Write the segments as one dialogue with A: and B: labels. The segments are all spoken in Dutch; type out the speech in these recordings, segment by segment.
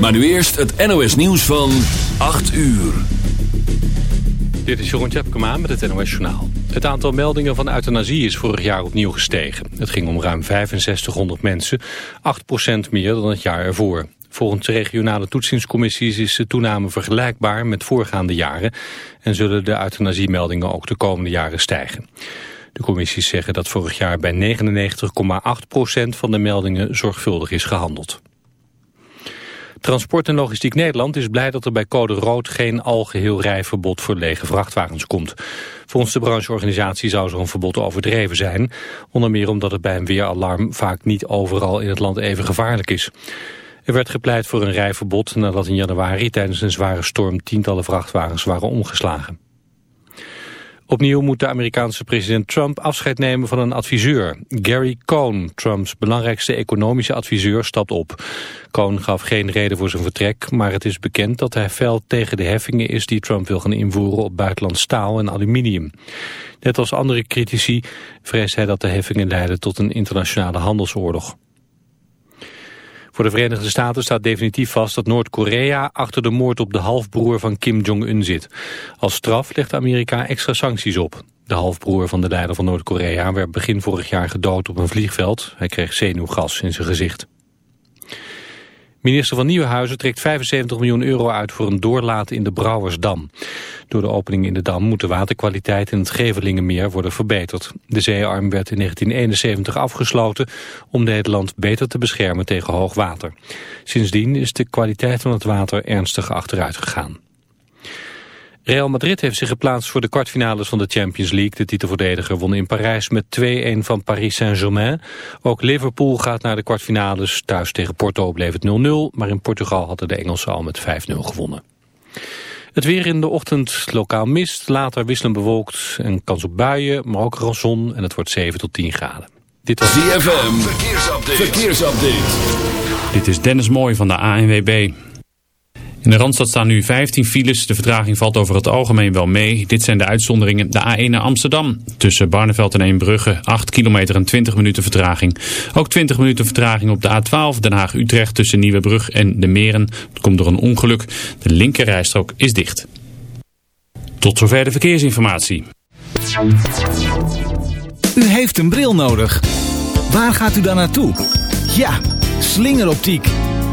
A: Maar nu eerst het NOS nieuws van 8 uur.
B: Dit is Jeroen Tjepkema met het NOS Journaal. Het aantal meldingen van euthanasie is vorig jaar opnieuw gestegen. Het ging om ruim 6500 mensen, 8% meer dan het jaar ervoor. Volgens de regionale toetsingscommissies is de toename vergelijkbaar met voorgaande jaren... en zullen de euthanasiemeldingen ook de komende jaren stijgen. De commissies zeggen dat vorig jaar bij 99,8% van de meldingen zorgvuldig is gehandeld. Transport en Logistiek Nederland is blij dat er bij code rood geen algeheel rijverbod voor lege vrachtwagens komt. Volgens de brancheorganisatie zou zo'n verbod overdreven zijn. Onder meer omdat het bij een weeralarm vaak niet overal in het land even gevaarlijk is. Er werd gepleit voor een rijverbod nadat in januari tijdens een zware storm tientallen vrachtwagens waren omgeslagen. Opnieuw moet de Amerikaanse president Trump afscheid nemen van een adviseur. Gary Cohn, Trumps belangrijkste economische adviseur, stapt op. Cohn gaf geen reden voor zijn vertrek, maar het is bekend dat hij fel tegen de heffingen is die Trump wil gaan invoeren op buitenland staal en aluminium. Net als andere critici vreest hij dat de heffingen leiden tot een internationale handelsoorlog. Voor de Verenigde Staten staat definitief vast dat Noord-Korea achter de moord op de halfbroer van Kim Jong-un zit. Als straf legt Amerika extra sancties op. De halfbroer van de leider van Noord-Korea werd begin vorig jaar gedood op een vliegveld. Hij kreeg zenuwgas in zijn gezicht. Minister van Nieuwenhuizen trekt 75 miljoen euro uit voor een doorlaten in de Brouwersdam. Door de opening in de dam moet de waterkwaliteit in het Gevelingenmeer worden verbeterd. De zeearm werd in 1971 afgesloten om Nederland beter te beschermen tegen hoog water. Sindsdien is de kwaliteit van het water ernstig achteruit gegaan. Real Madrid heeft zich geplaatst voor de kwartfinales van de Champions League. De titelverdediger won in Parijs met 2-1 van Paris Saint-Germain. Ook Liverpool gaat naar de kwartfinales. Thuis tegen Porto bleef het 0-0, maar in Portugal hadden de Engelsen al met 5-0 gewonnen. Het weer in de ochtend lokaal mist, later wisselen bewolkt en kans op buien, maar ook zon en het wordt 7 tot 10 graden.
A: Dit was DFM, verkeersupdate. verkeersupdate.
C: Dit is Dennis Mooij van de ANWB. In de Randstad staan nu 15 files. De vertraging valt over het algemeen wel mee. Dit zijn de uitzonderingen. De A1 naar Amsterdam. Tussen Barneveld en Eembrugge 8 kilometer en 20 minuten vertraging. Ook 20 minuten vertraging op de A12 Den Haag-Utrecht tussen Nieuwebrug en De Meren. Dat komt door een ongeluk. De linkerrijstrook is dicht. Tot zover de verkeersinformatie.
D: U heeft een bril nodig. Waar gaat u dan naartoe? Ja, slingeroptiek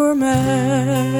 E: Voor mij.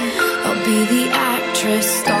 F: Be the actress starring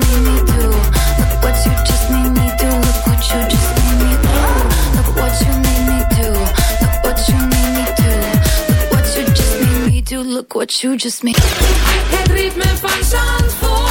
F: you just made.
G: Het ritme van Zandvoort.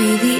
F: be the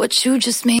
H: what you just made.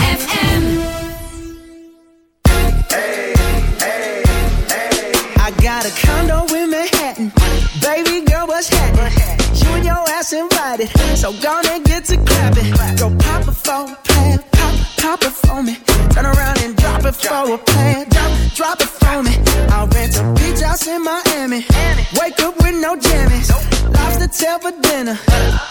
G: dinner.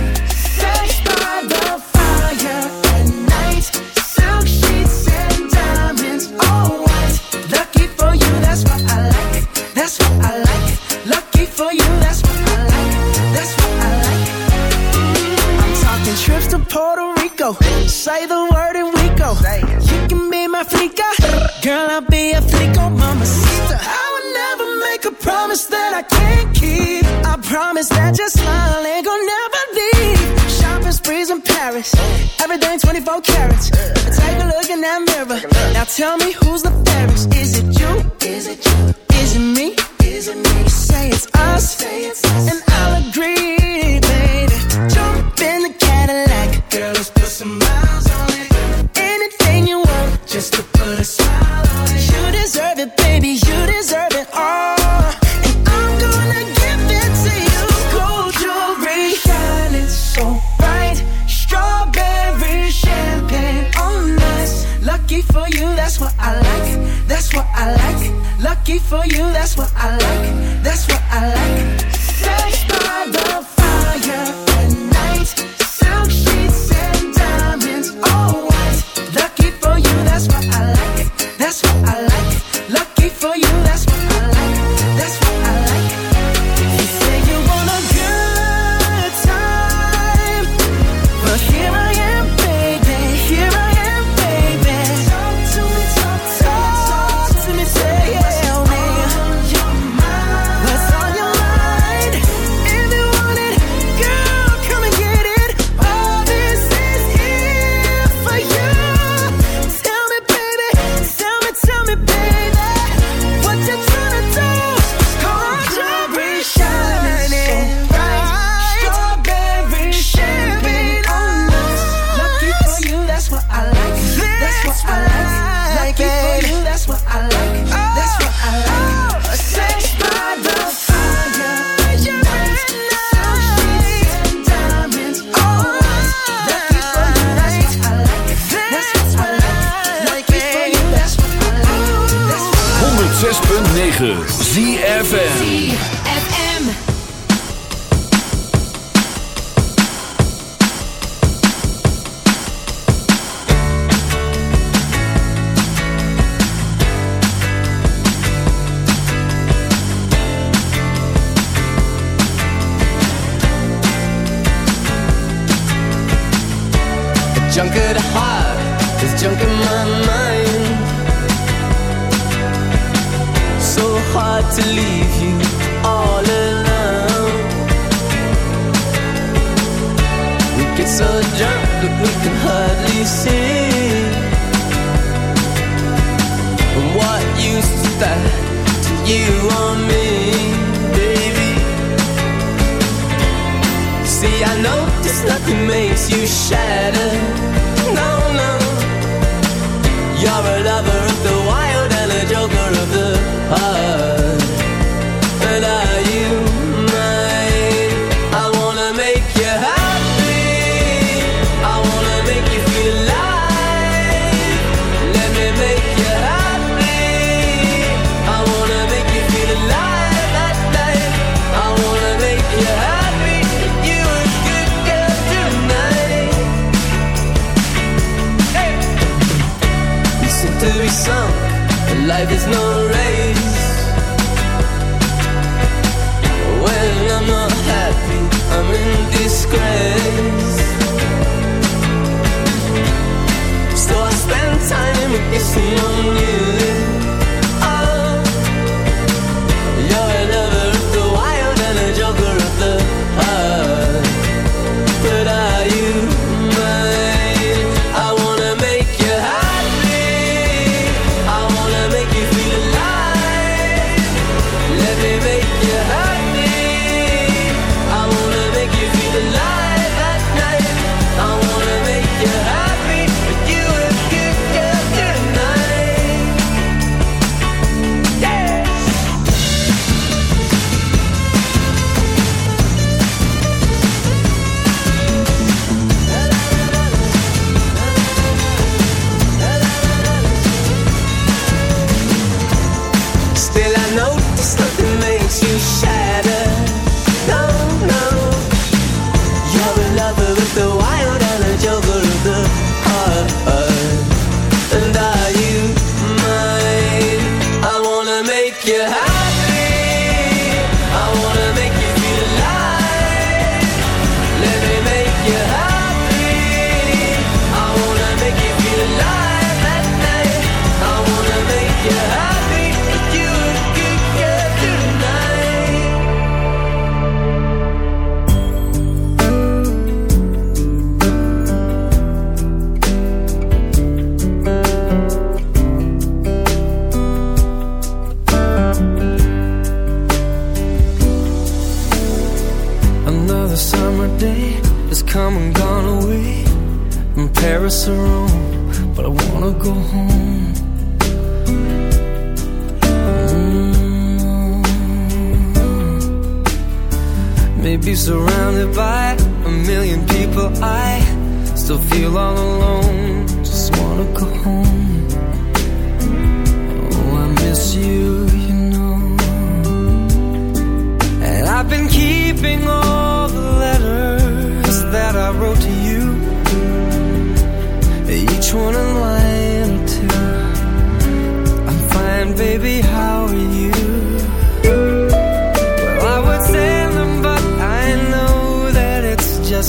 G: Tell me who's the
I: go home. Mm. Maybe surrounded by a million people, I still feel all alone. Just wanna go home. Oh, I miss you, you know. And I've been keeping all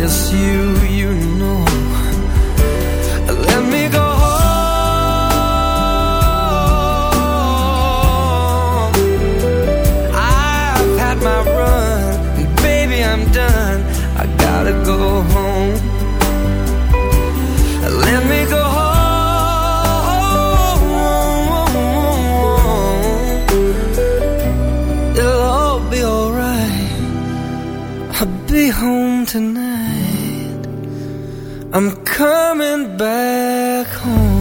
I: I miss you, you know. Let me go home. I've had my run, and baby, I'm done. I gotta go home. Let me go home. It'll all be alright. I'll be home tonight. Coming back home.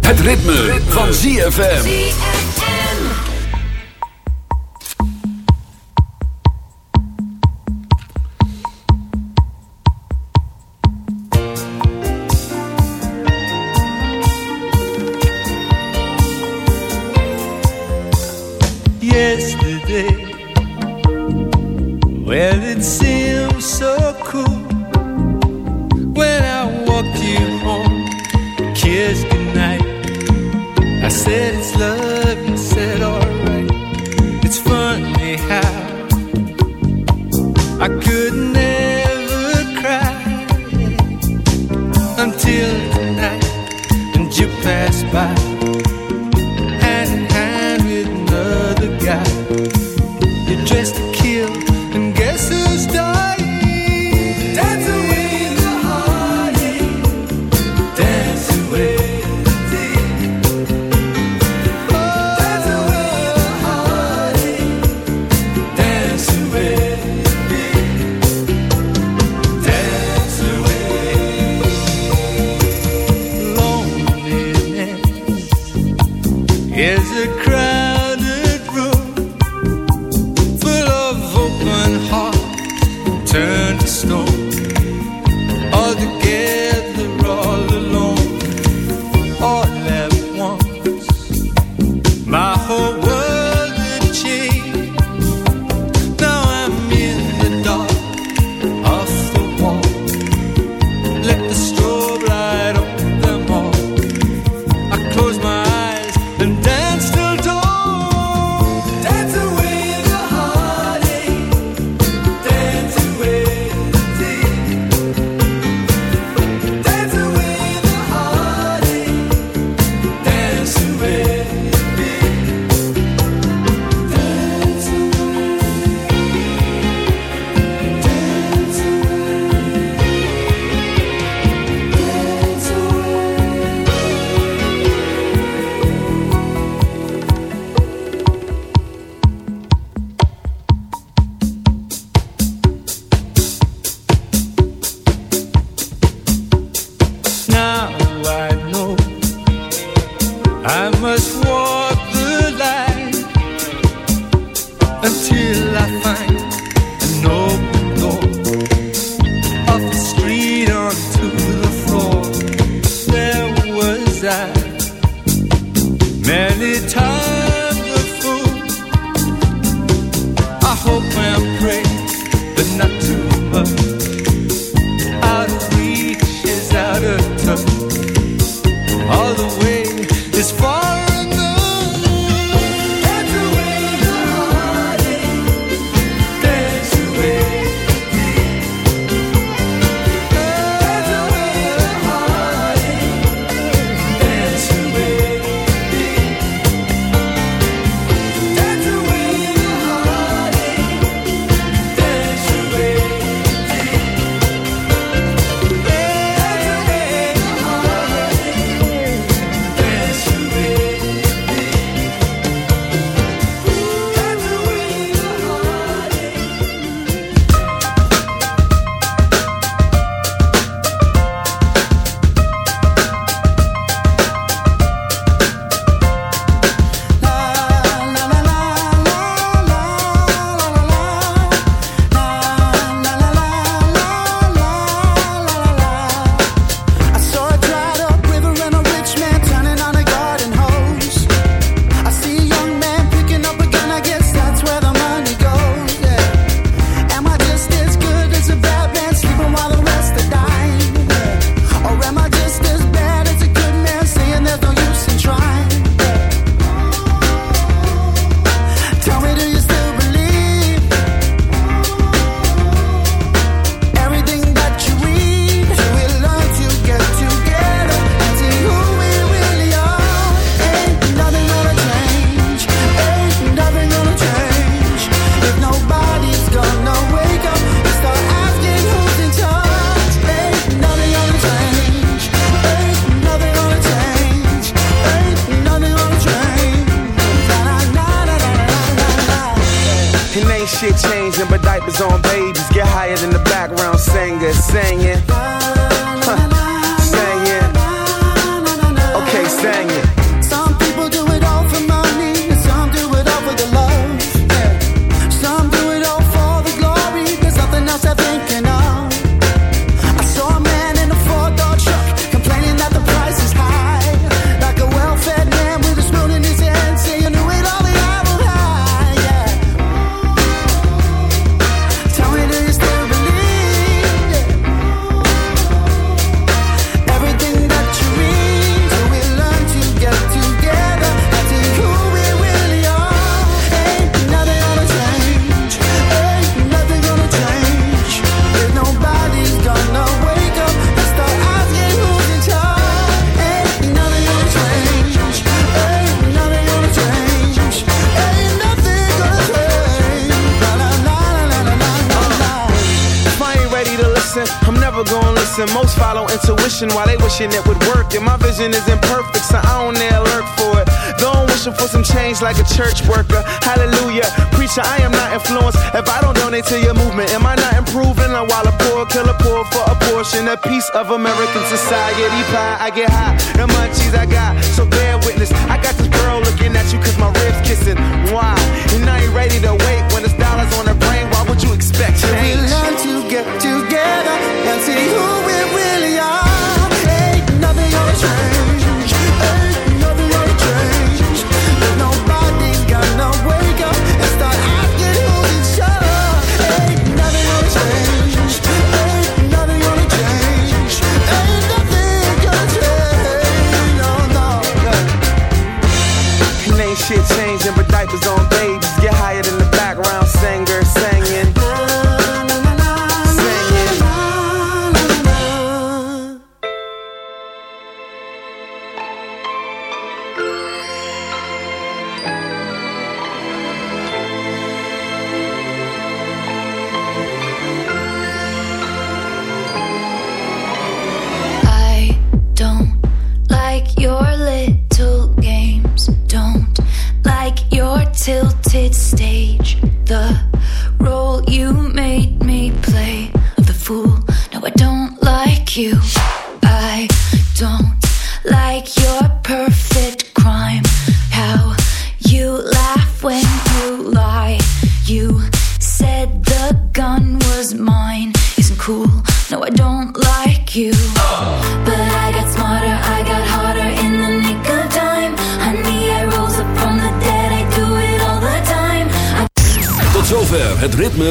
A: Het ritme, van ZFM.
J: It's love, you said alright. It's funny how I could never cry until tonight, and you passed by right to
K: your movement. Am I not improving? I'm while a poor killer poor for a portion, a piece of American society pie. I get high, the munchies I got, so bear witness. I got this girl looking at you cause my ribs kissing. Why? And I ain't ready to wait when it's dollars on the brain. Why would you expect change?
L: We learn to get together and see who we really are. Ain't nothing gonna change.